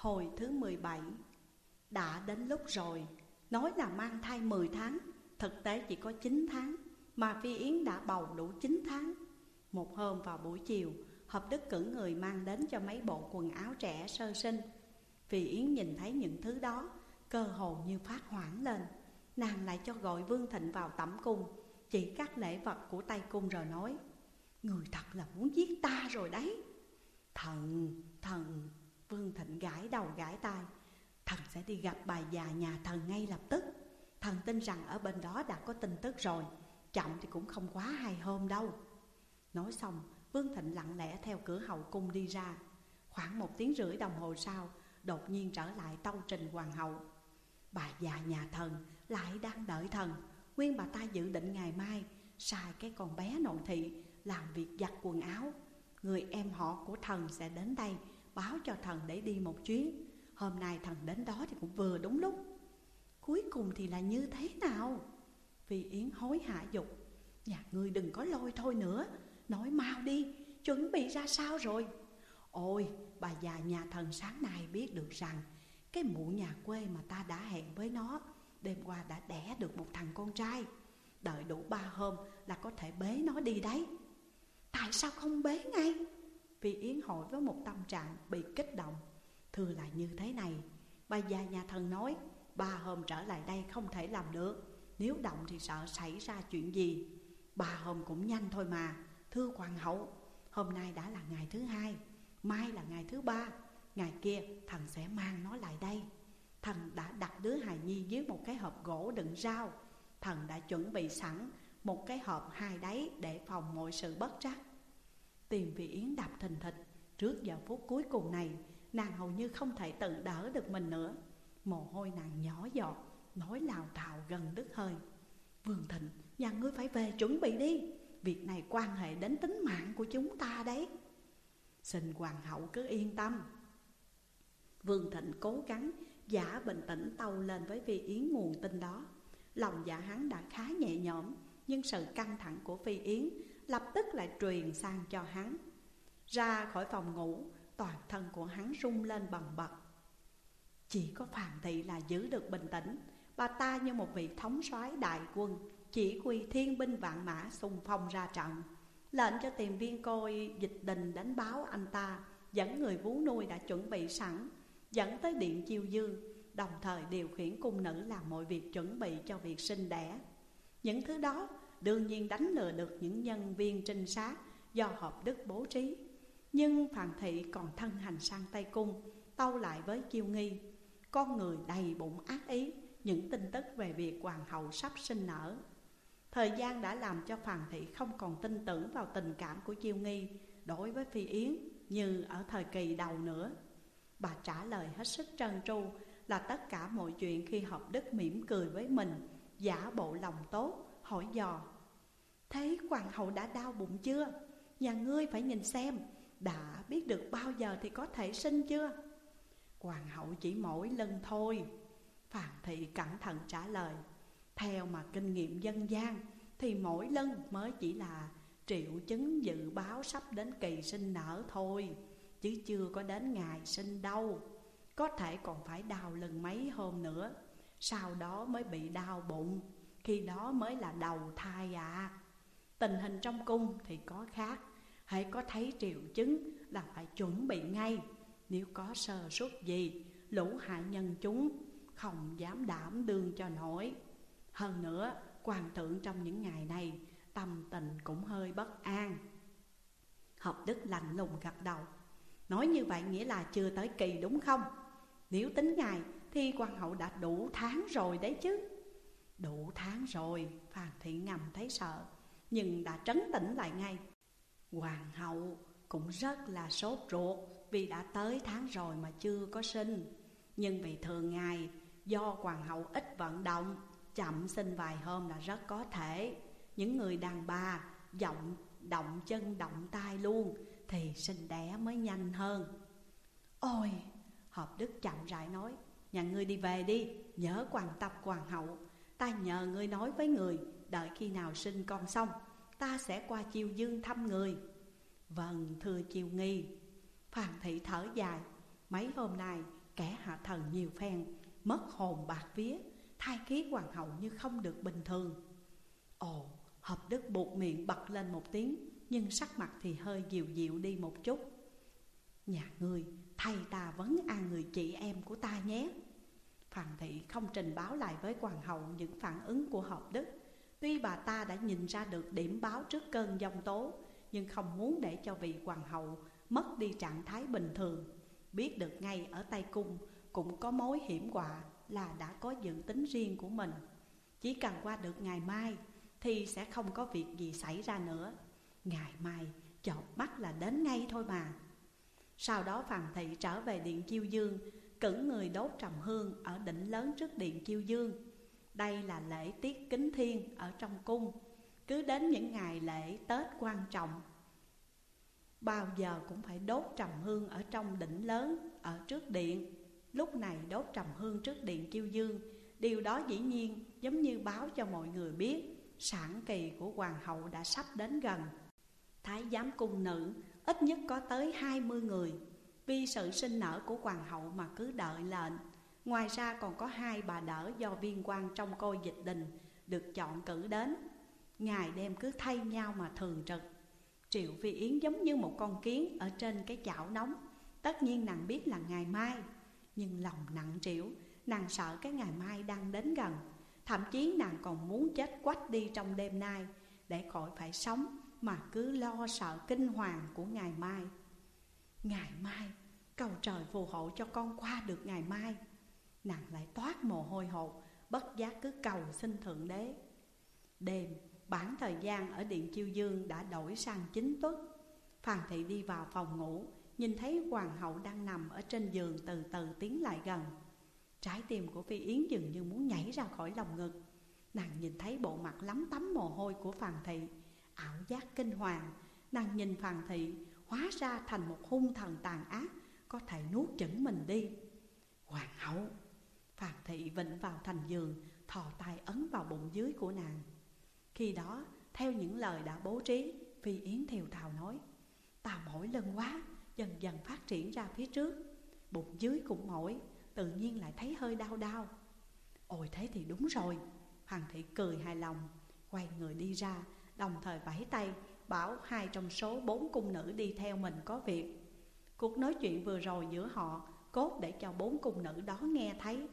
Hồi thứ 17 Đã đến lúc rồi. Nói là mang thai 10 tháng Thực tế chỉ có 9 tháng Mà Phi Yến đã bầu đủ 9 tháng. Một hôm vào buổi chiều Hợp Đức cử người mang đến cho mấy bộ quần áo trẻ sơ sinh. Phi Yến nhìn thấy những thứ đó Cơ hồ như phát hoảng lên. Nàng lại cho gọi Vương Thịnh vào tẩm cung Chỉ các lễ vật của tay cung rồi nói Người thật là muốn giết ta rồi đấy. Thần, thần Vương Thịnh gãi đầu gãi tai. Thần sẽ đi gặp bà già nhà thần ngay lập tức. Thần tin rằng ở bên đó đã có tin tức rồi. Chậm thì cũng không quá hai hôm đâu. Nói xong, Vương Thịnh lặng lẽ theo cửa hậu cung đi ra. Khoảng một tiếng rưỡi đồng hồ sau, Đột nhiên trở lại tâu trình hoàng hậu. Bà già nhà thần lại đang đợi thần. Nguyên bà ta dự định ngày mai Sai cái con bé nội thị Làm việc giặt quần áo. Người em họ của thần sẽ đến đây Báo cho thần để đi một chuyến. Hôm nay thần đến đó thì cũng vừa đúng lúc. Cuối cùng thì là như thế nào? Vì Yến hối hạ dục. Nhà ngươi đừng có lôi thôi nữa. Nói mau đi, Chuẩn bị ra sao rồi? Ôi, bà già nhà thần sáng nay biết được rằng Cái mụ nhà quê mà ta đã hẹn với nó, Đêm qua đã đẻ được một thằng con trai. Đợi đủ ba hôm là có thể bế nó đi đấy. Tại sao không bế ngay? Vì Yến hỏi với một tâm trạng bị kích động. Thưa là như thế này. Bà già nhà thần nói, Ba hôm trở lại đây không thể làm được. Nếu động thì sợ xảy ra chuyện gì? Ba hôm cũng nhanh thôi mà, Thưa hoàng hậu. Hôm nay đã là ngày thứ hai, Mai là ngày thứ ba. Ngày kia thần sẽ mang nó lại đây. Thần đã đặt đứa hài nhi dưới một cái hộp gỗ đựng rau. Thần đã chuẩn bị sẵn một cái hộp hai đáy để phòng mọi sự bất trắc. Tìm vị Yến đập thình thịch Trước giờ phút cuối cùng này, Nàng hầu như không thể tự đỡ được mình nữa. Mồ hôi nàng nhỏ giọt, Nói lào thào gần đứt hơi. Vương Thịnh, Nhà ngươi phải về chuẩn bị đi. Việc này quan hệ đến tính mạng của chúng ta đấy. Xin hoàng hậu cứ yên tâm. Vương Thịnh cố gắng giả bình tĩnh tâu lên với Phi Yến nguồn tin đó. Lòng dạ hắn đã khá nhẹ nhõm, Nhưng sự căng thẳng của Phi Yến lập tức lại truyền sang cho hắn. Ra khỏi phòng ngủ, Toàn thân của hắn rung lên bần bật. Chỉ có Phạm Thị là giữ được bình tĩnh. Bà ta như một vị thống soái đại quân, Chỉ huy thiên binh vạn mã xung phong ra trận. Lệnh cho tìm viên côi, dịch đình đánh báo anh ta, Dẫn người vú nuôi đã chuẩn bị sẵn, Dẫn tới điện chiêu dương Đồng thời điều khiển cung nữ làm mọi việc chuẩn bị cho việc sinh đẻ. Những thứ đó đương nhiên đánh lừa được những nhân viên trinh sát Do hợp đức bố trí Nhưng Phạm Thị còn thân hành sang Tây Cung Tâu lại với chiêu nghi Con người đầy bụng ác ý Những tin tức về việc hoàng hậu sắp sinh nở Thời gian đã làm cho Phàn Thị không còn tin tưởng vào tình cảm của Chiêu Nghi đối với Phi Yến như ở thời kỳ đầu nữa. Bà trả lời hết sức trân tru là tất cả mọi chuyện khi Hợp Đức mỉm cười với mình, giả bộ lòng tốt, hỏi dò. Thế hoàng hậu đã đau bụng chưa? Nhà ngươi phải nhìn xem, đã biết được bao giờ thì có thể sinh chưa? Hoàng hậu chỉ mỗi lần thôi. Phàn Thị cẩn thận trả lời. Theo mà kinh nghiệm dân gian Thì mỗi lần mới chỉ là triệu chứng dự báo sắp đến kỳ sinh nở thôi Chứ chưa có đến ngày sinh đâu Có thể còn phải đau lần mấy hôm nữa Sau đó mới bị đau bụng Khi đó mới là đầu thai à Tình hình trong cung thì có khác. Hãy có thấy triệu chứng là phải chuẩn bị ngay. Nếu có sơ suất gì Lũ hại nhân chúng Không dám đảm đương cho nổi. Hơn nữa, hoàng thượng trong những ngày này Tâm tình cũng hơi bất an. Hợp đức lạnh lùng gật đầu. Nói như vậy nghĩa là chưa tới kỳ đúng không? Nếu tính ngày thì quan hậu đã đủ tháng rồi đấy chứ. Đủ tháng rồi, Phan Thị ngầm thấy sợ. Nhưng đã trấn tĩnh lại ngay. Hoàng hậu cũng rất là sốt ruột Vì đã tới tháng rồi mà chưa có sinh. Nhưng vì thường ngày, do hoàng hậu ít vận động, Chậm sinh vài hôm là rất có thể. Những người đàn bà giọng, động chân, động tay luôn Thì sinh đẻ mới nhanh hơn. Ôi, Hợp Đức chậm rãi nói, Nhà ngươi đi về đi, Nhớ quan tập hoàng hậu. Ta nhờ ngươi nói với người Đợi khi nào sinh con xong Ta sẽ qua chiêu dương thăm người. Vâng thưa chiêu nghi. Phan thị thở dài. Mấy hôm nay kẻ hạ thần nhiều phen Mất hồn bạc vía Thai khí hoàng hậu như không được bình thường. Ồ, hợp đức buộc miệng bật lên một tiếng Nhưng sắc mặt thì hơi dịu dịu đi một chút. Nhà ngươi, thầy ta vấn an người chị em của ta nhé. Phàn thị không trình báo lại với hoàng hậu những phản ứng của hợp đức. Tuy bà ta đã nhìn ra được điểm báo trước cơn giông tố, Nhưng không muốn để cho vị hoàng hậu mất đi trạng thái bình thường. Biết được ngay ở tay cung cũng có mối hiểm họa là đã có dự tính riêng của mình. Chỉ cần qua được ngày mai thì sẽ không có việc gì xảy ra nữa. Ngày mai chợp mắt là đến ngay thôi mà. Sau đó Phàn Thị trở về Điện Chiêu Dương, Cử người đốt trầm hương ở đỉnh lớn trước Điện Chiêu Dương. Đây là lễ tiết kính thiên ở trong cung. Cứ đến những ngày lễ Tết quan trọng, Bao giờ cũng phải đốt trầm hương ở trong đỉnh lớn, ở trước điện. Lúc này đốt trầm hương trước điện chiêu dương. Điều đó dĩ nhiên, giống như báo cho mọi người biết Sản kỳ của hoàng hậu đã sắp đến gần. Thái giám cung nữ, ít nhất có tới 20 người. Vì sự sinh nở của hoàng hậu mà cứ đợi lệnh Ngoài ra còn có hai bà đỡ do viên quan trong côi dịch đình Được chọn cử đến. Ngày đêm cứ thay nhau mà thường trực. Triệu Phi Yến giống như một con kiến ở trên cái chảo nóng. Tất nhiên nàng biết là ngày mai Nhưng lòng nặng trĩu Nàng sợ cái ngày mai đang đến gần. Thậm chí nàng còn muốn chết quách đi trong đêm nay Để khỏi phải sống mà cứ lo sợ kinh hoàng của ngày mai. Ngày mai, cầu trời phù hộ cho con qua được ngày mai. Nàng lại toát mồ hôi hột, bất giác cứ cầu xin Thượng Đế. Đêm, bản thời gian ở Điện Chiêu Dương đã đổi sang chính tuất. Phàng Thị đi vào phòng ngủ Nhìn thấy hoàng hậu đang nằm ở trên giường từ từ tiến lại gần. Trái tim của Phi Yến dường như muốn nhảy ra khỏi lòng ngực. Nàng nhìn thấy bộ mặt lắm tấm mồ hôi của phàng Thị Ảo giác kinh hoàng. Nàng nhìn phàng Thị hóa ra thành một hung thần tàn ác Có thể nuốt chửng mình đi. Hoàng hậu Phan Thị vịnh vào thành giường, Thò tay ấn vào bụng dưới của nàng. Khi đó, theo những lời đã bố trí, Phi Yến thiều thào nói, Ta mỏi lưng quá, Dần dần phát triển ra phía trước. Bụng dưới cũng mỏi, Tự nhiên lại thấy hơi đau đau. Ôi thế thì đúng rồi, Hoàng thị cười hài lòng, Quay người đi ra, Đồng thời vẫy tay, Bảo hai trong số bốn cung nữ đi theo mình có việc. Cuộc nói chuyện vừa rồi giữa họ, Cốt để cho bốn cung nữ đó nghe thấy.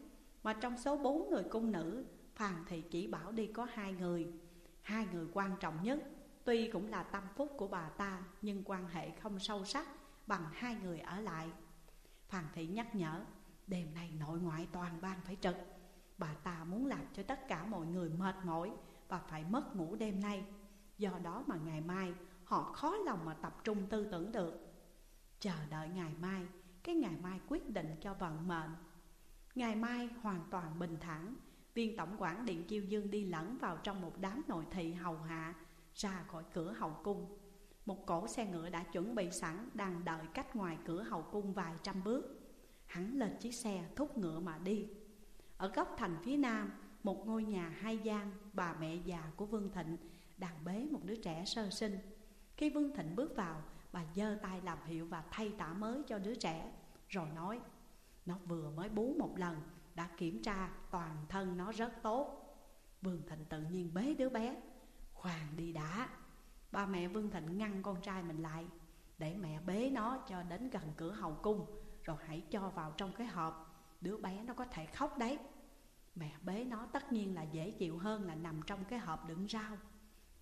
Mà trong số bốn người cung nữ phàn thì chỉ bảo đi có hai người. Hai người quan trọng nhất, Tuy cũng là tâm phúc của bà ta, Nhưng quan hệ không sâu sắc Bằng hai người ở lại. Phàn thị nhắc nhở, Đêm nay nội ngoại toàn ban phải trực. Bà ta muốn làm cho tất cả mọi người mệt mỏi Và phải mất ngủ đêm nay. Do đó mà ngày mai, Họ khó lòng mà tập trung tư tưởng được. Chờ đợi ngày mai, Cái ngày mai quyết định cho vận mệnh. Ngày mai hoàn toàn bình thản. Viên tổng quản Điện Chiêu Dương đi lẫn vào trong một đám nội thị hầu hạ, Ra khỏi cửa hậu cung. Một cổ xe ngựa đã chuẩn bị sẵn, Đang đợi cách ngoài cửa hậu cung vài trăm bước. Hắn lên chiếc xe, thúc ngựa mà đi. Ở góc thành phía nam, Một ngôi nhà hai gian, Bà mẹ già của Vương Thịnh Đang bế một đứa trẻ sơ sinh. Khi Vương Thịnh bước vào, Bà giơ tay làm hiệu và thay tả mới cho đứa trẻ, Rồi nói nó vừa mới bú một lần Đã kiểm tra toàn thân nó rất tốt. Vương Thịnh tự nhiên bế đứa bé Khoan đi đã. Ba mẹ Vương Thịnh ngăn con trai mình lại Để mẹ bế nó cho đến gần cửa hậu cung rồi hãy cho vào trong cái hộp. Đứa bé nó có thể khóc đấy. Mẹ bế nó tất nhiên là dễ chịu hơn là nằm trong cái hộp đựng rau.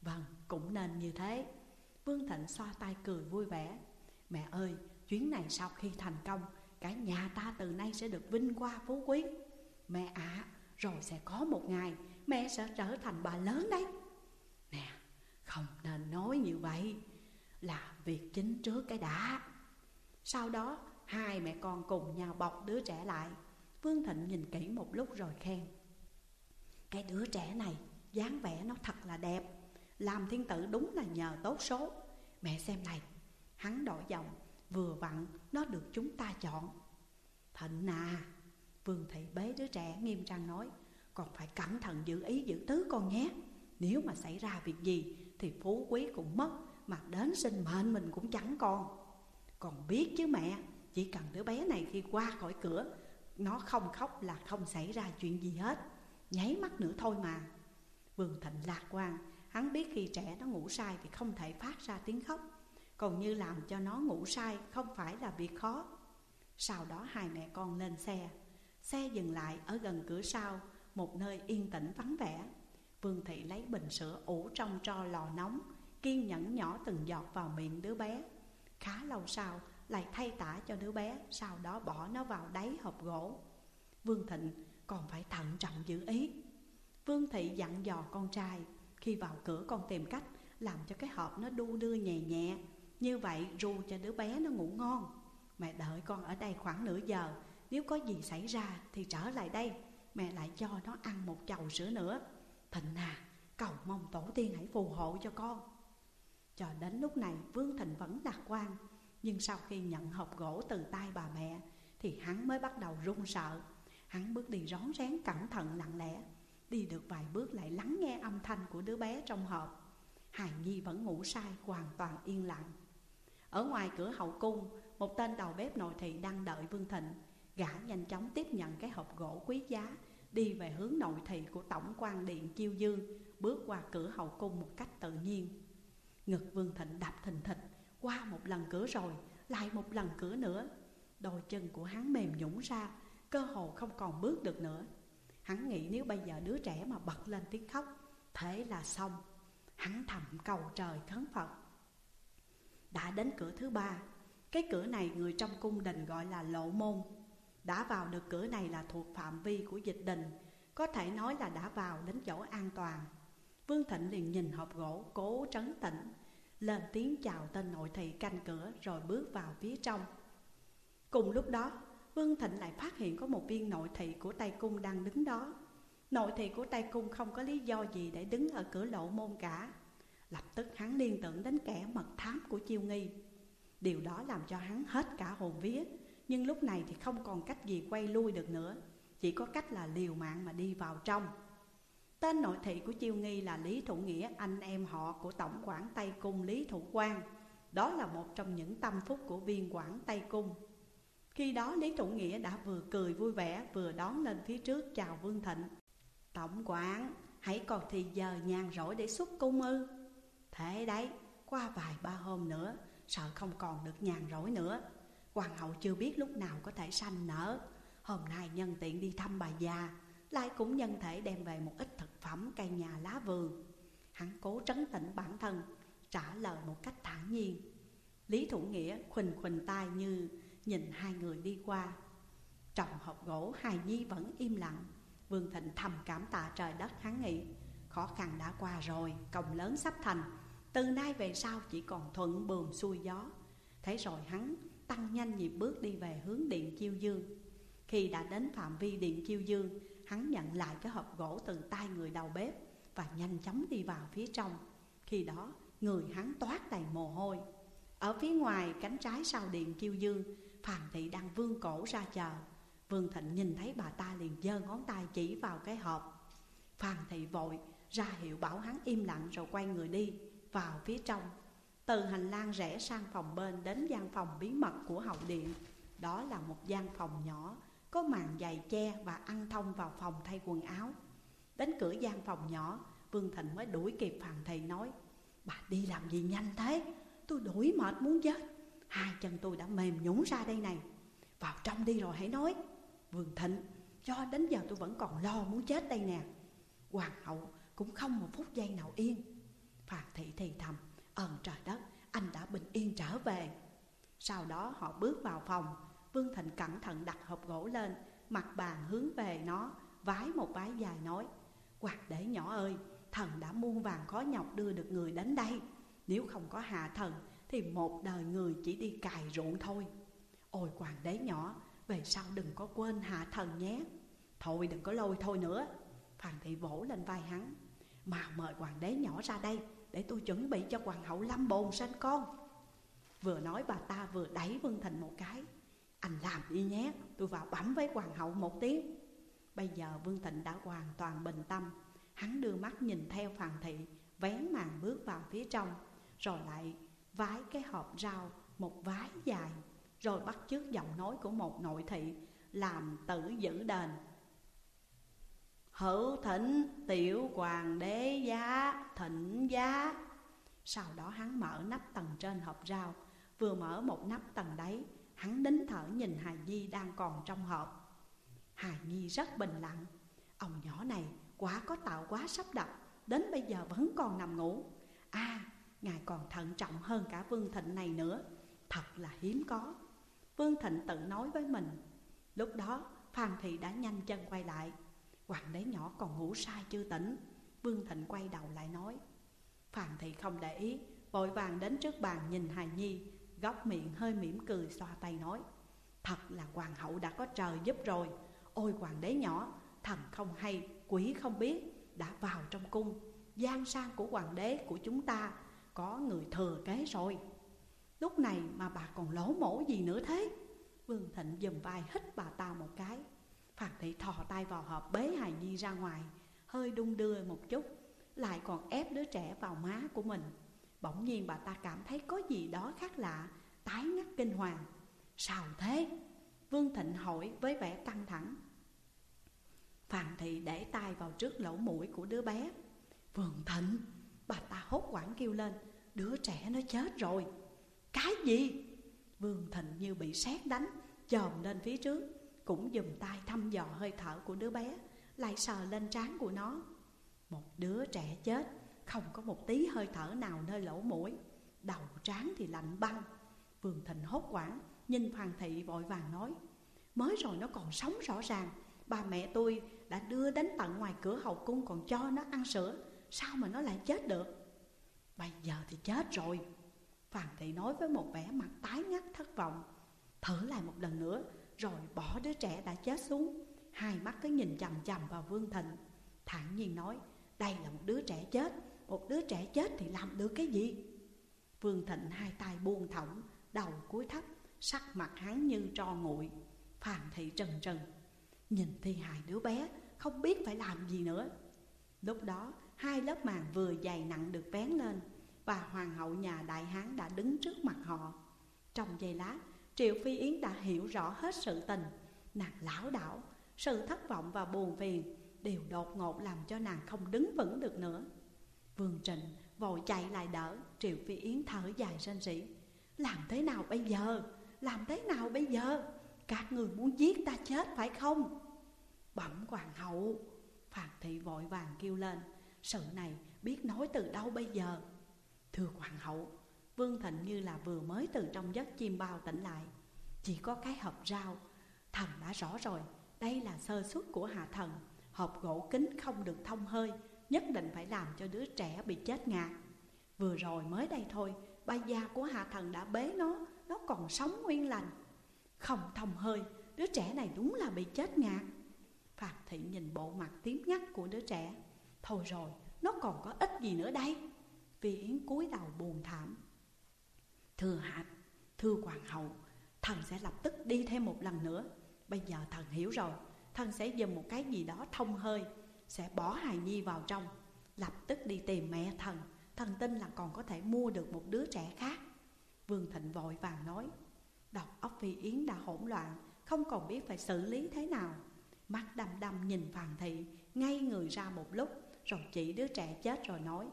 Vâng, cũng nên như thế. Vương Thịnh xoa tay cười vui vẻ. Mẹ ơi, chuyến này sau khi thành công Cả nhà ta từ nay sẽ được vinh qua phú quý. Mẹ ạ, à, rồi sẽ có một ngày Mẹ sẽ trở thành bà lớn đấy. Nè, không nên nói như vậy. Là việc chính trước cái đã. Sau đó Hai mẹ con cùng nhau bọc đứa trẻ lại. Vương Thịnh nhìn kỹ một lúc rồi khen. Cái đứa trẻ này dáng vẻ nó thật là đẹp. Làm thiên tử đúng là nhờ tốt số. Mẹ xem này Hắn đổi giọng. Vừa vặn nó được chúng ta chọn. Thịnh à Vương Thị bế đứa trẻ nghiêm trang nói, Còn phải cẩn thận giữ ý giữ tứ con nhé. Nếu mà xảy ra việc gì Thì phú quý cũng mất, Mà đến sinh mệnh mình cũng chẳng còn. Còn biết chứ mẹ, Chỉ cần đứa bé này khi qua khỏi cửa, Nó không khóc là không xảy ra chuyện gì hết. Nháy mắt nữa thôi mà. Vương Thịnh lạc quan, Hắn biết khi trẻ nó ngủ sai thì không thể phát ra tiếng khóc. Còn như làm cho nó ngủ sai không phải là việc khó. Sau đó hai mẹ con lên xe. Xe dừng lại ở gần cửa sau, Một nơi yên tĩnh vắng vẻ. Vương Thị lấy bình sữa ủ trong tro lò nóng, Kiên nhẫn nhỏ từng giọt vào miệng đứa bé. Khá lâu sau, lại thay tả cho đứa bé, Sau đó bỏ nó vào đáy hộp gỗ. Vương Thịnh còn phải thận trọng giữ ý. Vương Thị dặn dò con trai, Khi vào cửa con tìm cách làm cho cái hộp nó đu đưa nhẹ nhẹ. Như vậy, ru cho đứa bé nó ngủ ngon. Mẹ đợi con ở đây khoảng nửa giờ. Nếu có gì xảy ra thì trở lại đây. Mẹ lại cho nó ăn một chầu sữa nữa. Thịnh à cầu mong tổ tiên hãy phù hộ cho con. Cho đến lúc này, Vương Thịnh vẫn lạc quan. Nhưng sau khi nhận hộp gỗ từ tay bà mẹ, Thì hắn mới bắt đầu run sợ. Hắn bước đi rón rén cẩn thận, lặng lẽ. Đi được vài bước lại lắng nghe âm thanh của đứa bé trong hộp. Hài Nhi vẫn ngủ sai hoàn toàn yên lặng. Ở ngoài cửa hậu cung, Một tên đầu bếp nội thị đang đợi Vương Thịnh. Gã nhanh chóng tiếp nhận cái hộp gỗ quý giá, Đi về hướng nội thị của Tổng quan điện Chiêu Dương, Bước qua cửa hậu cung một cách tự nhiên. Ngực Vương Thịnh đập thình thịch, Qua một lần cửa rồi, Lại một lần cửa nữa. Đôi chân của hắn mềm nhũng ra, Cơ hồ không còn bước được nữa. Hắn nghĩ nếu bây giờ đứa trẻ mà bật lên tiếng khóc, Thế là xong. Hắn thầm cầu trời khấn Phật. Đã đến cửa thứ ba. Cái cửa này người trong cung đình gọi là lộ môn. Đã vào được cửa này là thuộc phạm vi của dịch đình, Có thể nói là đã vào đến chỗ an toàn. Vương Thịnh liền nhìn hộp gỗ cố trấn tĩnh, Lên tiếng chào tên nội thị canh cửa rồi bước vào phía trong. Cùng lúc đó, Vương Thịnh lại phát hiện có một viên nội thị của Tây Cung đang đứng đó. Nội thị của Tây Cung không có lý do gì để đứng ở cửa lộ môn cả. Lập tức hắn liên tưởng đến kẻ mật thám của Chiêu Nghi. Điều đó làm cho hắn hết cả hồn vía, Nhưng lúc này thì không còn cách gì quay lui được nữa, Chỉ có cách là liều mạng mà đi vào trong. Tên nội thị của Chiêu Nghi là Lý Thủ Nghĩa, Anh em họ của Tổng quản Tây Cung Lý Thủ Quang. Đó là một trong những tâm phúc của viên quản Tây Cung. Khi đó Lý Thủ Nghĩa đã vừa cười vui vẻ, vừa đón lên phía trước, chào Vương Thịnh. Tổng quản, hãy còn thì giờ nhàn rỗi để xuất cung ư? Thế đấy qua vài ba hôm nữa sợ không còn được nhàn rỗi nữa. Hoàng hậu chưa biết lúc nào có thể sanh nở. Hôm nay nhân tiện đi thăm bà già Lại cũng nhân thể đem về một ít thực phẩm cây nhà lá vườn. Hắn cố trấn tĩnh bản thân Trả lời một cách thản nhiên. Lý Thủ Nghĩa khuỳnh khuỳnh tai như Nhìn hai người đi qua. Trong hộp gỗ hài nhi vẫn im lặng. Vương Thịnh thầm cảm tạ trời đất hắn nghĩ Khó khăn đã qua rồi, công lớn sắp thành từ nay về sau chỉ còn thuận buồm xuôi gió. Thế rồi hắn tăng nhanh nhịp bước đi về hướng điện chiêu dương. Khi đã đến phạm vi điện chiêu dương, Hắn nhận lại cái hộp gỗ từ tay người đầu bếp Và nhanh chóng đi vào phía trong. Khi đó, người hắn toát đầy mồ hôi. Ở phía ngoài cánh trái sau điện chiêu dương phàn Thị đang vương cổ ra chờ. Vương Thịnh nhìn thấy bà ta liền giơ ngón tay chỉ vào cái hộp. Phàn Thị vội ra hiệu bảo hắn im lặng rồi quay người đi vào phía trong. Từ hành lang rẽ sang phòng bên đến gian phòng bí mật của hậu điện. Đó là một gian phòng nhỏ, Có màn dày che và ăn thông vào phòng thay quần áo. Đến cửa gian phòng nhỏ, Vương Thịnh mới đuổi kịp Phan Thị nói, Bà đi làm gì nhanh thế? Tôi đuổi mệt muốn chết. Hai chân tôi đã mềm nhũn ra đây này. Vào trong đi rồi hãy nói. Vương Thịnh, Cho đến giờ tôi vẫn còn lo muốn chết đây nè. Hoàng hậu cũng không một phút giây nào yên. Phạm thị thì thầm Ơn trời đất, anh đã bình yên trở về. Sau đó họ bước vào phòng, Vương Thịnh cẩn thận đặt hộp gỗ lên, Mặt bàn hướng về nó, Vái một vái dài nói, Quạt đế nhỏ ơi, Thần đã muôn vàng khó nhọc đưa được người đến đây. Nếu không có hạ thần, thì một đời người chỉ đi cài ruộng thôi. Ôi hoàng đế nhỏ, Về sau đừng có quên hạ thần nhé. Thôi, đừng có lôi thôi nữa. Phan thị vỗ lên vai hắn Mà mời hoàng đế nhỏ ra đây. Để tôi chuẩn bị cho hoàng hậu lâm bồn sinh con. Vừa nói bà ta vừa đẩy Vương Thịnh một cái. Anh làm đi nhé, Tôi vào bấm với hoàng hậu một tiếng. Bây giờ Vương Thịnh đã hoàn toàn bình tâm. Hắn đưa mắt nhìn theo phàn Thị, Vén màn bước vào phía trong, Rồi lại vái cái hộp rau một vái dài, Rồi bắt chước giọng nói của một nội thị, Làm tử giữ đền. Hữu thịnh tiểu hoàng đế giá thịnh giá. Sau đó hắn mở nắp tầng trên hộp rau. Vừa mở một nắp tầng đấy, Hắn đính thở nhìn Hài Nhi đang còn trong hộp. Hài Nhi rất bình lặng. Ông nhỏ này quả có tạo quá sắp đặt, Đến bây giờ vẫn còn nằm ngủ. À ngài còn thận trọng hơn cả Vương Thịnh này nữa. Thật là hiếm có. Vương Thịnh tự nói với mình, Lúc đó Phan Thị đã nhanh chân quay lại Hoàng đế nhỏ còn ngủ sai chưa tỉnh. Vương Thịnh quay đầu lại nói phàn Thị không để ý Vội vàng đến trước bàn nhìn Hài Nhi. Góc miệng hơi mỉm cười xoa tay nói Thật là hoàng hậu đã có trời giúp rồi. Ôi hoàng đế nhỏ Thần không hay, quỷ không biết Đã vào trong cung. Gian sang của hoàng đế của chúng ta Có người thừa kế rồi. Lúc này mà bà còn lỗ mổ gì nữa thế? Vương Thịnh dùm vai hít bà ta một cái. Phạt thị thò tay vào hộp bế hài nhi ra ngoài, Hơi đung đưa một chút, Lại còn ép đứa trẻ vào má của mình. Bỗng nhiên bà ta cảm thấy có gì đó khác lạ, Tái ngắt kinh hoàng. Sao thế? Vương Thịnh hỏi với vẻ căng thẳng. Phạm Thị để tay vào trước lỗ mũi của đứa bé. Vương Thịnh, Bà ta hốt quảng kêu lên, Đứa trẻ nó chết rồi. Cái gì? Vương Thịnh như bị sét đánh, Chồm lên phía trước. Cũng dùng tay thăm dò hơi thở của đứa bé, Lại sờ lên trán của nó. Một đứa trẻ chết, Không có một tí hơi thở nào nơi lỗ mũi. Đầu trán thì lạnh băng. Vương Thịnh hốt hoảng, Nhìn hoàng Thị vội vàng nói, Mới rồi nó còn sống rõ ràng. Ba mẹ tôi đã đưa đến tận ngoài cửa hậu cung còn cho nó ăn sữa. Sao mà nó lại chết được? Bây giờ thì chết rồi. Hoàng Thị nói với một vẻ mặt tái ngắt thất vọng. Thử lại một lần nữa rồi bỏ đứa trẻ đã chết xuống, Hai mắt cứ nhìn chằm chằm vào Vương Thịnh. Thản nhiên nói, Đây là một đứa trẻ chết, Một đứa trẻ chết thì làm được cái gì? Vương Thịnh hai tay buông thõng, Đầu cúi thấp, Sắc mặt hắn như tro nguội. Phàn Thị trần trần, Nhìn thi hài đứa bé, Không biết phải làm gì nữa. Lúc đó, hai lớp màn vừa dày nặng được vén lên Và hoàng hậu nhà đại hán đã đứng trước mặt họ. Trong giây lát Triệu Phi Yến đã hiểu rõ hết sự tình. Nàng lão đảo, Sự thất vọng và buồn phiền Đều đột ngột làm cho nàng không đứng vững được nữa. Vương Trịnh vội chạy lại đỡ Triệu Phi Yến thở dài rên rỉ. Làm thế nào bây giờ? Làm thế nào bây giờ? Các người muốn giết ta chết phải không? Bẩm hoàng hậu Phạt thị vội vàng kêu lên. Sự này biết nói từ đâu bây giờ? Thưa hoàng hậu Vương Thịnh như là vừa mới từ trong giấc chim bao tỉnh lại. Chỉ có cái hộp rau. Thần đã rõ rồi, Đây là sơ suất của hạ thần. Hộp gỗ kính không được thông hơi, Nhất định phải làm cho đứa trẻ bị chết ngạt. Vừa rồi mới đây thôi Ba gia của hạ thần đã bế nó Nó còn sống nguyên lành. Không thông hơi, Đứa trẻ này đúng là bị chết ngạt. Phạt thị nhìn bộ mặt tím ngắt của đứa trẻ. Thôi rồi, Nó còn có ích gì nữa đây? Vì Yến cúi đầu buồn thảm. Thưa hạ, Thưa hoàng hậu, Thần sẽ lập tức đi thêm một lần nữa. Bây giờ thần hiểu rồi, Thần sẽ dùng một cái gì đó thông hơi, Sẽ bỏ hài nhi vào trong, Lập tức đi tìm mẹ thần. Thần tin là còn có thể mua được một đứa trẻ khác. Vương Thịnh vội vàng nói, Đầu óc Phi Yến đã hỗn loạn, Không còn biết phải xử lý thế nào. Mắt đăm đăm nhìn Phàn Thị Ngay người ra một lúc, Rồi chỉ đứa trẻ chết rồi nói,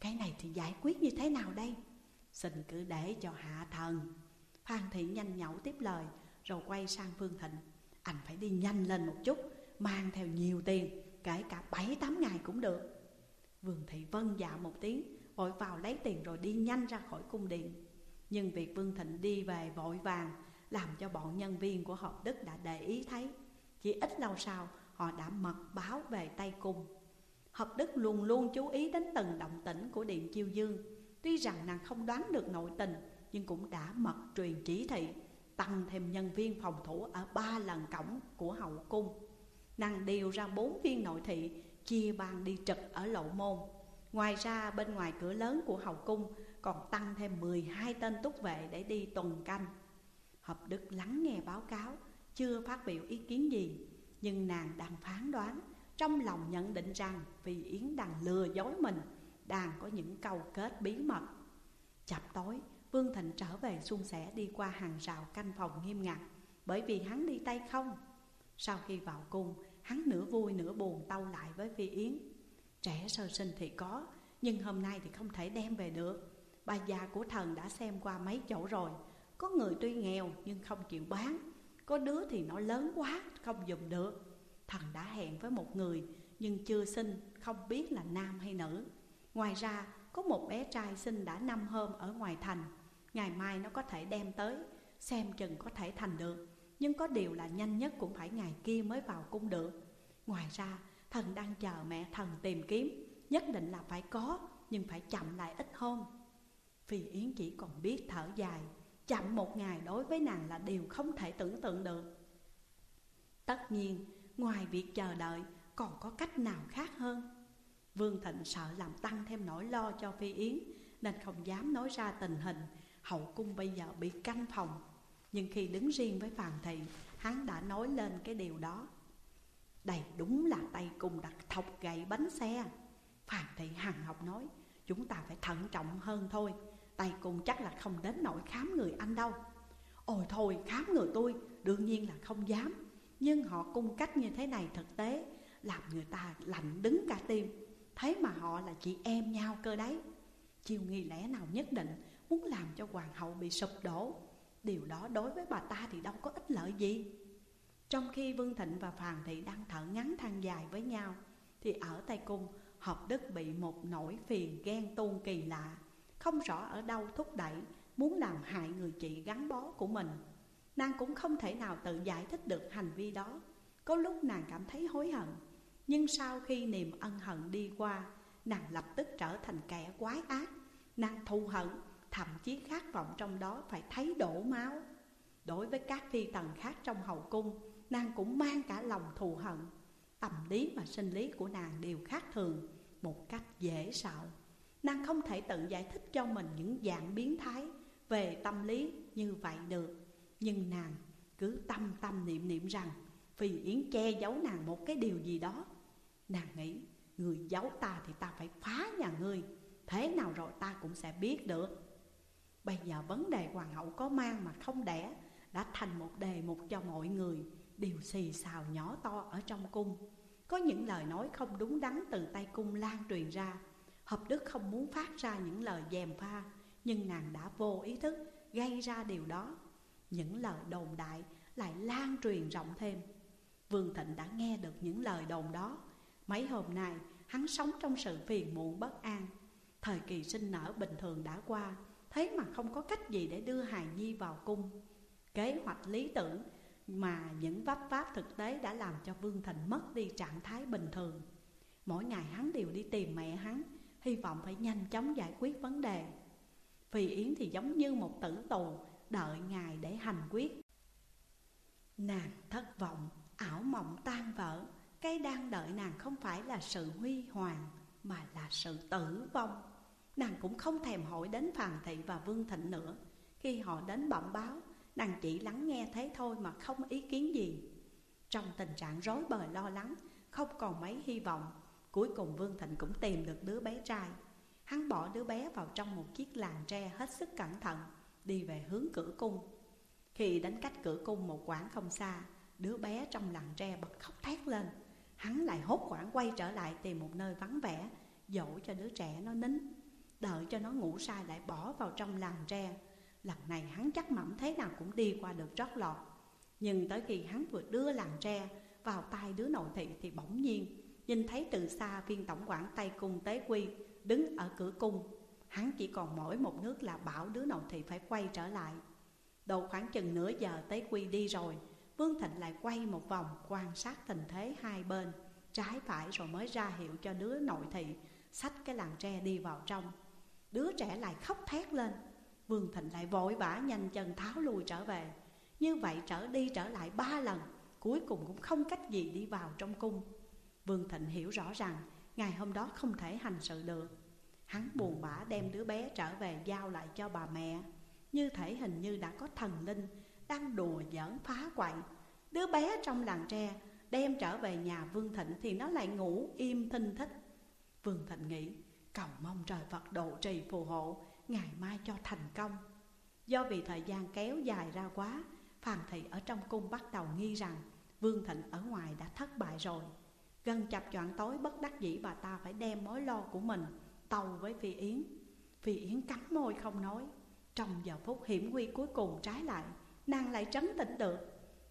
Cái này thì giải quyết như thế nào đây? Xin cứ để cho hạ thần. Phan Thị nhanh nhậu tiếp lời, Rồi quay sang Phương Thịnh. Anh phải đi nhanh lên một chút, Mang theo nhiều tiền, Kể cả bảy tám ngày cũng được. Vương Thị vân dạ một tiếng, Vội vào lấy tiền rồi đi nhanh ra khỏi cung điện. Nhưng việc Vương Thịnh đi về vội vàng, Làm cho bọn nhân viên của Hợp Đức đã để ý thấy. Chỉ ít lâu sau, họ đã mật báo về Tây Cung. Hợp Đức luôn luôn chú ý đến từng động tĩnh của Điện Chiêu Dương. Tuy rằng nàng không đoán được nội tình, Nhưng cũng đã mật truyền chỉ thị, Tăng thêm nhân viên phòng thủ ở ba lần cổng của hậu cung. Nàng điều ra bốn viên nội thị, Chia ban đi trực ở lộ môn. Ngoài ra, bên ngoài cửa lớn của hậu cung Còn tăng thêm 12 tên túc vệ để đi tuần canh. Hợp Đức lắng nghe báo cáo, Chưa phát biểu ý kiến gì, Nhưng nàng đang phán đoán, Trong lòng nhận định rằng Vì Yến đang lừa dối mình đang có những câu kết bí mật. Chập tối, Vương Thịnh trở về suôn sẻ đi qua hàng rào canh phòng nghiêm ngặt, Bởi vì hắn đi tay không. Sau khi vào cung, Hắn nửa vui nửa buồn tâu lại với Phi Yến. Trẻ sơ sinh thì có, Nhưng hôm nay thì không thể đem về được. Bà già của thần đã xem qua mấy chỗ rồi. Có người tuy nghèo nhưng không chịu bán. Có đứa thì nó lớn quá, không dùng được. Thần đã hẹn với một người, nhưng chưa sinh, không biết là nam hay nữ. Ngoài ra, có một bé trai sinh đã năm hôm ở ngoài thành. Ngày mai nó có thể đem tới, Xem chừng có thể thành được. Nhưng có điều là nhanh nhất cũng phải ngày kia mới vào cung được. Ngoài ra, thần đang chờ mẹ thần tìm kiếm. Nhất định là phải có, Nhưng phải chậm lại ít hôm. Phi Yến chỉ còn biết thở dài. Chậm một ngày đối với nàng là điều không thể tưởng tượng được. Tất nhiên, ngoài việc chờ đợi, còn có cách nào khác hơn? Vương Thịnh sợ làm tăng thêm nỗi lo cho Phi Yến, Nên không dám nói ra tình hình. Hậu cung bây giờ bị canh phòng. Nhưng khi đứng riêng với Phàn Thị, Hắn đã nói lên cái điều đó. Đây đúng là tay cung đặt thọc gậy bánh xe. Phàn Thị hằng học nói, Chúng ta phải thận trọng hơn thôi. Tay cung chắc là không đến nỗi khám người anh đâu. Ôi thôi, khám người tôi, Đương nhiên là không dám. Nhưng họ cung cách như thế này thực tế, Làm người ta lạnh đứng cả tim. Thế mà họ là chị em nhau cơ đấy. Chiều nghi lẽ nào nhất định Muốn làm cho hoàng hậu bị sụp đổ. Điều đó đối với bà ta thì đâu có ích lợi gì. Trong khi Vương Thịnh và Phàn Thị đang thở ngắn than dài với nhau, Thì ở tay cung, Hợp Đức bị một nỗi phiền ghen tuông kỳ lạ. Không rõ ở đâu thúc đẩy, Muốn làm hại người chị gắn bó của mình. Nàng cũng không thể nào tự giải thích được hành vi đó. Có lúc nàng cảm thấy hối hận nhưng sau khi niềm ân hận đi qua, Nàng lập tức trở thành kẻ quái ác. Nàng thù hận, Thậm chí khát vọng trong đó phải thấy đổ máu. Đối với các phi tần khác trong hậu cung, Nàng cũng mang cả lòng thù hận. Tâm lý và sinh lý của nàng đều khác thường, Một cách dễ sợ. Nàng không thể tự giải thích cho mình những dạng biến thái Về tâm lý như vậy được. Nhưng nàng cứ tâm tâm niệm niệm rằng, Phi Yến che giấu nàng một cái điều gì đó. Nàng nghĩ, Người giấu ta thì ta phải phá nhà ngươi, Thế nào rồi ta cũng sẽ biết được. Bây giờ vấn đề hoàng hậu có mang mà không đẻ, Đã thành một đề mục cho mọi người Đều xì xào nhỏ to ở trong cung. Có những lời nói không đúng đắn từ tay cung lan truyền ra, Hợp đức không muốn phát ra những lời dèm pha, Nhưng nàng đã vô ý thức gây ra điều đó. Những lời đồn đại lại lan truyền rộng thêm. Vương Thịnh đã nghe được những lời đồn đó Mấy hôm nay hắn sống trong sự phiền muộn bất an. Thời kỳ sinh nở bình thường đã qua Thế mà không có cách gì để đưa hài nhi vào cung. Kế hoạch lý tưởng mà những vấp váp thực tế đã làm cho Vương Thịnh mất đi trạng thái bình thường. Mỗi ngày hắn đều đi tìm mẹ hắn Hy vọng phải nhanh chóng giải quyết vấn đề. Phi Yến thì giống như một tử tù Đợi ngài để hành quyết. Nàng thất vọng, ảo mộng tan vỡ cái đang đợi nàng không phải là sự huy hoàng, Mà là sự tử vong. Nàng cũng không thèm hỏi đến Phàn Thị và Vương Thịnh nữa. Khi họ đến bẩm báo, Nàng chỉ lắng nghe thế thôi mà không ý kiến gì. Trong tình trạng rối bời lo lắng, Không còn mấy hy vọng, Cuối cùng Vương Thịnh cũng tìm được đứa bé trai. Hắn bỏ đứa bé vào trong một chiếc làng tre hết sức cẩn thận, Đi về hướng cửa cung. Khi đến cách cửa cung một quãng không xa, Đứa bé trong làng tre bật khóc thét lên. Hắn lại hốt hoảng quay trở lại tìm một nơi vắng vẻ Dỗ cho đứa trẻ nó nín. Đợi cho nó ngủ sai lại bỏ vào trong làng tre. Lần này hắn chắc mẩm thế nào cũng đi qua được trót lọt. Nhưng tới khi hắn vừa đưa làng tre vào tay đứa nội thị thì bỗng nhiên Nhìn thấy từ xa viên tổng quản tay Cung Tế Quy đứng ở cửa cung. Hắn chỉ còn mỗi một nước là bảo đứa nội thị phải quay trở lại. Độ khoảng chừng nửa giờ Tế Quy đi rồi Vương Thịnh lại quay một vòng quan sát tình thế hai bên, Trái phải rồi mới ra hiệu cho đứa nội thị Xách cái làng tre đi vào trong. Đứa trẻ lại khóc thét lên. Vương Thịnh lại vội vã nhanh chân tháo lui trở về. Như vậy trở đi trở lại ba lần, Cuối cùng cũng không cách gì đi vào trong cung. Vương Thịnh hiểu rõ rằng Ngày hôm đó không thể hành sự được. Hắn buồn bã đem đứa bé trở về giao lại cho bà mẹ. Như thể hình như đã có thần linh đang đùa giỡn phá quậy. Đứa bé trong làng tre đem trở về nhà Vương Thịnh thì nó lại ngủ im thinh thích. Vương Thịnh nghĩ, cầu mong trời Phật độ trì phù hộ, Ngày mai cho thành công. Do vì thời gian kéo dài ra quá Phàn Thị ở trong cung bắt đầu nghi rằng Vương Thịnh ở ngoài đã thất bại rồi. Gần chập choạng tối, bất đắc dĩ bà ta phải đem mối lo của mình Tàu với Phi Yến. Phi Yến cắn môi không nói. Trong giờ phút hiểm nguy cuối cùng trái lại Nàng lại trấn tĩnh được.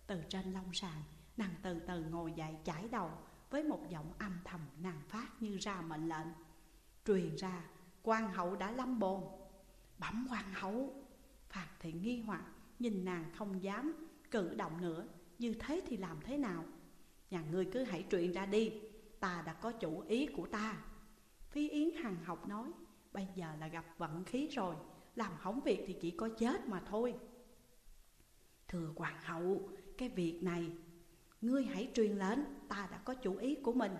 Từ trên long sàn, Nàng từ từ ngồi dậy chải đầu Với một giọng âm thầm nàng phát như ra mệnh lệnh. Truyền ra, quan hậu đã lâm bồn. Bẩm hoàng hậu. Phạt thị nghi hoặc, Nhìn nàng không dám cử động nữa. Như thế thì làm thế nào? Nhà ngươi cứ hãy truyền ra đi. Ta đã có chủ ý của ta. Phi Yến hằng học nói, Bây giờ là gặp vận khí rồi. Làm hỏng việc thì chỉ có chết mà thôi. Thưa hoàng hậu, Cái việc này, Ngươi hãy truyền lên, Ta đã có chủ ý của mình.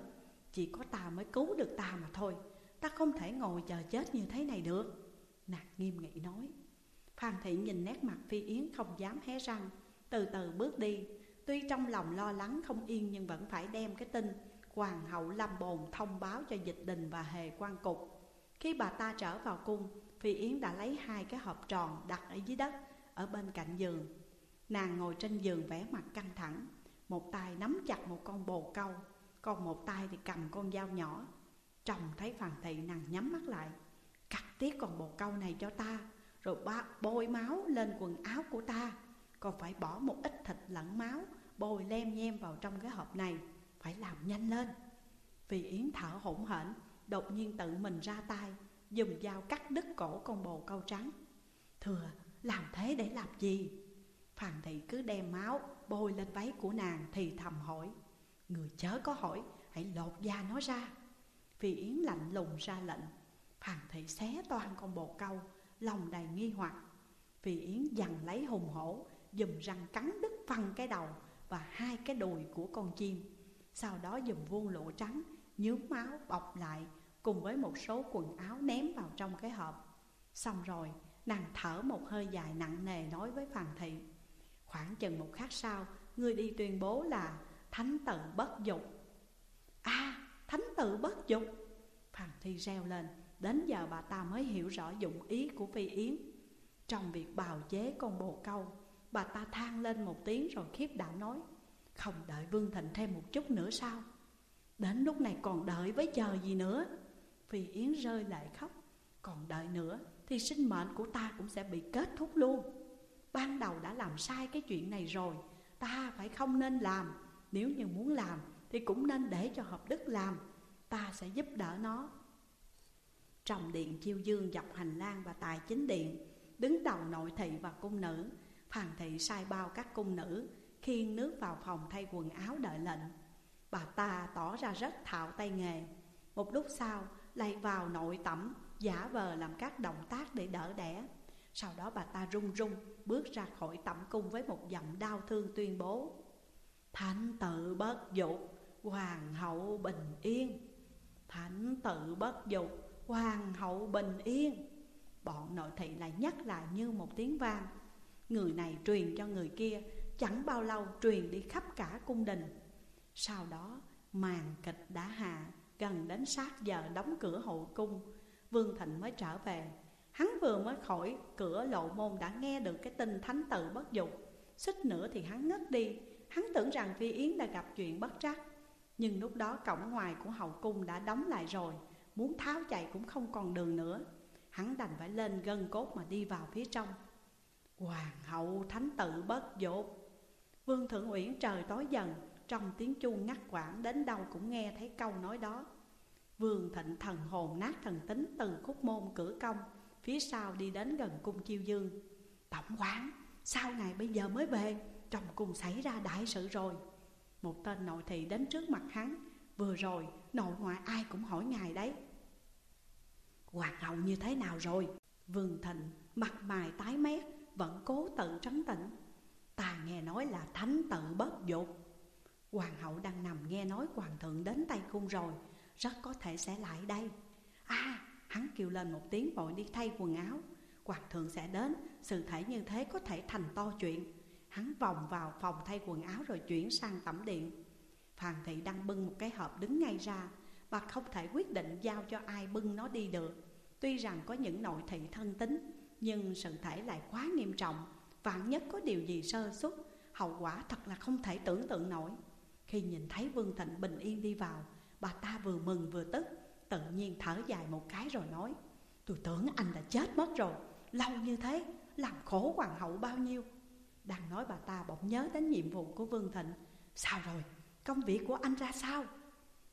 Chỉ có ta mới cứu được ta mà thôi, Ta không thể ngồi chờ chết như thế này được. Nàng nghiêm nghị nói. Phan thị nhìn nét mặt Phi Yến không dám hé răng, Từ từ bước đi. Tuy trong lòng lo lắng không yên Nhưng vẫn phải đem cái tin Hoàng hậu Lâm Bồn thông báo cho dịch đình và hề quan cục. Khi bà ta trở vào cung, Phi Yến đã lấy hai cái hộp tròn đặt ở dưới đất, Ở bên cạnh giường. Nàng ngồi trên giường vẽ mặt căng thẳng. Một tay nắm chặt một con bồ câu, Còn một tay thì cầm con dao nhỏ. Chồng thấy phàn Thị, nàng nhắm mắt lại. Cắt tiết con bồ câu này cho ta, Rồi ba, bôi máu lên quần áo của ta. Còn phải bỏ một ít thịt lẫn máu, Bôi lem nhem vào trong cái hộp này. Phải làm nhanh lên. Vì Yến thở hổn hển, Đột nhiên tự mình ra tay, Dùng dao cắt đứt cổ con bồ câu trắng. Thừa làm thế để làm gì? Phan thị cứ đem máu bôi lên váy của nàng thì thầm hỏi, Người chớ có hỏi, hãy lột da nó ra. Phi Yến lạnh lùng ra lệnh Phan thị xé toan con bồ câu, Lòng đầy nghi hoặc. Phi Yến dằn lấy hùng hổ, Dùm răng cắn đứt phân cái đầu Và hai cái đùi của con chim. Sau đó dùm vuông lụa trắng, Nhướng máu bọc lại Cùng với một số quần áo ném vào trong cái hộp. Xong rồi, nàng thở một hơi dài nặng nề nói với Phan thị Khoảng chừng một khắc sau, Người đi tuyên bố là Thánh tự bất dục. À thánh tự bất dục. Phạm Thi reo lên, Đến giờ bà ta mới hiểu rõ dụng ý của Phi Yến. Trong việc bào chế con bồ câu, Bà ta than lên một tiếng rồi khiếp đã nói, Không đợi Vương Thịnh thêm một chút nữa sao? Đến lúc này còn đợi với chờ gì nữa? Phi Yến rơi lại khóc, Còn đợi nữa thì sinh mệnh của ta cũng sẽ bị kết thúc luôn. Ban đầu đã làm sai cái chuyện này rồi. Ta phải không nên làm. Nếu như muốn làm, Thì cũng nên để cho hợp đức làm. Ta sẽ giúp đỡ nó. Trong điện chiêu dương dọc hành lang và tài chính điện, Đứng đầu nội thị và cung nữ, Phàn thị sai bao các cung nữ Khiêng nước vào phòng thay quần áo đợi lệnh. Bà ta tỏ ra rất thạo tay nghề. Một lúc sau, lại vào nội tẩm, Giả vờ làm các động tác để đỡ đẻ sau đó bà ta run run bước ra khỏi tẩm cung với một giọng đau thương tuyên bố. Thánh tự bất dục, hoàng hậu bình yên. Thánh tự bất dục, hoàng hậu bình yên. Bọn nội thị lại nhắc lại như một tiếng vang. Người này truyền cho người kia Chẳng bao lâu truyền đi khắp cả cung đình. Sau đó màn kịch đã hạ Gần đến sát giờ đóng cửa hậu cung. Vương Thịnh mới trở về. Hắn vừa mới khỏi cửa lộ môn đã nghe được cái tin thánh tự bất dục. Xích nữa thì hắn ngất đi. Hắn tưởng rằng Phi Yến đã gặp chuyện bất trắc. Nhưng lúc đó cổng ngoài của hậu cung đã đóng lại rồi. Muốn tháo chạy cũng không còn đường nữa. Hắn đành phải lên gân cốt mà đi vào phía trong. Hoàng hậu, thánh tự bất dục. Vương Thượng Uyển trời tối dần. Trong tiếng chuông ngắt quãng đến đâu cũng nghe thấy câu nói đó. Vương Thịnh thần hồn nát thần tính từ khúc môn cửa công. Phía sau đi đến gần cung chiêu dương Tổng quán, Sao ngài bây giờ mới về? Trong cung xảy ra đại sự rồi. Một tên nội thị đến trước mặt hắn. Vừa rồi, nội ngoại ai cũng hỏi ngài đấy. Hoàng hậu như thế nào rồi? Vương Thịnh, mặt mày tái mét, Vẫn cố tự trấn tĩnh. Ta nghe nói là thánh tự bất dục. Hoàng hậu đang nằm nghe nói hoàng thượng đến tay cung rồi. Rất có thể sẽ lại đây. À Hắn kêu lên một tiếng vội đi thay quần áo. Hoàng thượng sẽ đến, Sự thể như thế có thể thành to chuyện. Hắn vòng vào phòng thay quần áo rồi chuyển sang tẩm điện. Phàn thị đang bưng một cái hộp đứng ngay ra Bà không thể quyết định giao cho ai bưng nó đi được. Tuy rằng có những nội thị thân tính Nhưng sự thể lại quá nghiêm trọng. Vạn nhất có điều gì sơ xuất Hậu quả thật là không thể tưởng tượng nổi. Khi nhìn thấy Vương Thịnh bình yên đi vào, Bà ta vừa mừng vừa tức. Tự nhiên thở dài một cái rồi nói, Tôi tưởng anh đã chết mất rồi, Lâu như thế, Làm khổ hoàng hậu bao nhiêu? Đang nói bà ta bỗng nhớ đến nhiệm vụ của Vương Thịnh. Sao rồi? Công việc của anh ra sao?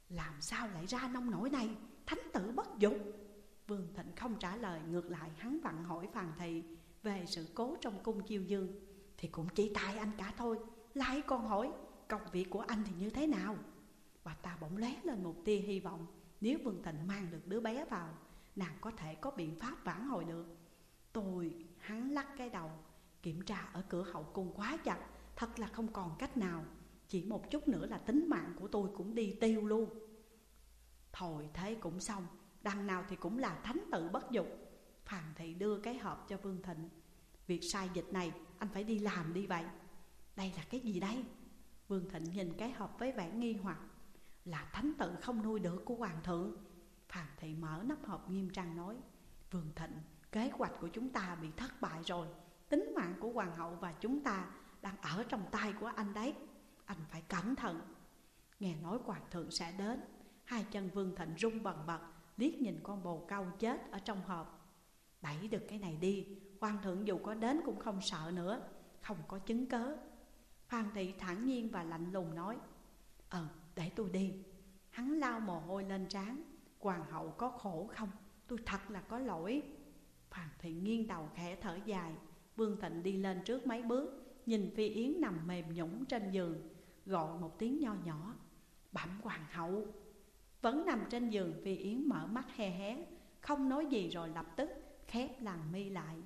Làm sao lại ra nông nổi này? Thánh tử bất dục. Vương Thịnh không trả lời, Ngược lại hắn vặn hỏi Phàn Thị Về sự cố trong cung chiêu dương. Thì cũng chỉ tại anh cả thôi, Lại còn hỏi, Công việc của anh thì như thế nào? Bà ta bỗng lé lên một tia hy vọng. Nếu Vương Thịnh mang được đứa bé vào, Nàng có thể có biện pháp vãn hồi được. Tôi, hắn lắc cái đầu, Kiểm tra ở cửa hậu cung quá chặt, Thật là không còn cách nào. Chỉ một chút nữa là tính mạng của tôi cũng đi tiêu luôn. Thôi thế cũng xong, Đằng nào thì cũng là thánh tự bất dục. Phàn thị đưa cái hộp cho Vương Thịnh. Việc sai dịch này, anh phải đi làm đi vậy. Đây là cái gì đây? Vương Thịnh nhìn cái hộp với vẻ nghi hoặc. Là thánh tự không nuôi được của hoàng thượng. Phàn thị mở nắp hộp nghiêm trang nói, Vương Thịnh, Kế hoạch của chúng ta bị thất bại rồi. Tính mạng của hoàng hậu và chúng ta Đang ở trong tay của anh đấy. Anh phải cẩn thận. Nghe nói hoàng thượng sẽ đến, Hai chân Vương Thịnh rung bần bật, Liếc nhìn con bồ câu chết ở trong hộp. Đẩy được cái này đi, Hoàng thượng dù có đến cũng không sợ nữa, Không có chứng cớ. Phan thị thản nhiên và lạnh lùng nói Ờ để tôi đi. Hắn lao mồ hôi lên trán. Hoàng hậu có khổ không? Tôi thật là có lỗi. Hoàng thị nghiêng đầu khẽ thở dài. Vương Thịnh đi lên trước mấy bước, Nhìn Phi Yến nằm mềm nhũng trên giường, Gọi một tiếng nho nhỏ. Bẩm hoàng hậu. Vẫn nằm trên giường, Phi Yến mở mắt he hé, Không nói gì rồi lập tức khép làn mi lại.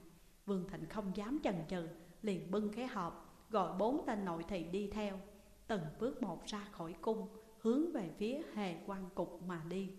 Vương Thịnh không dám chần chừ, Liền bưng cái hộp, Gọi bốn tên nội thị đi theo. Từng bước một ra khỏi cung Hướng về phía hề quan cục mà đi.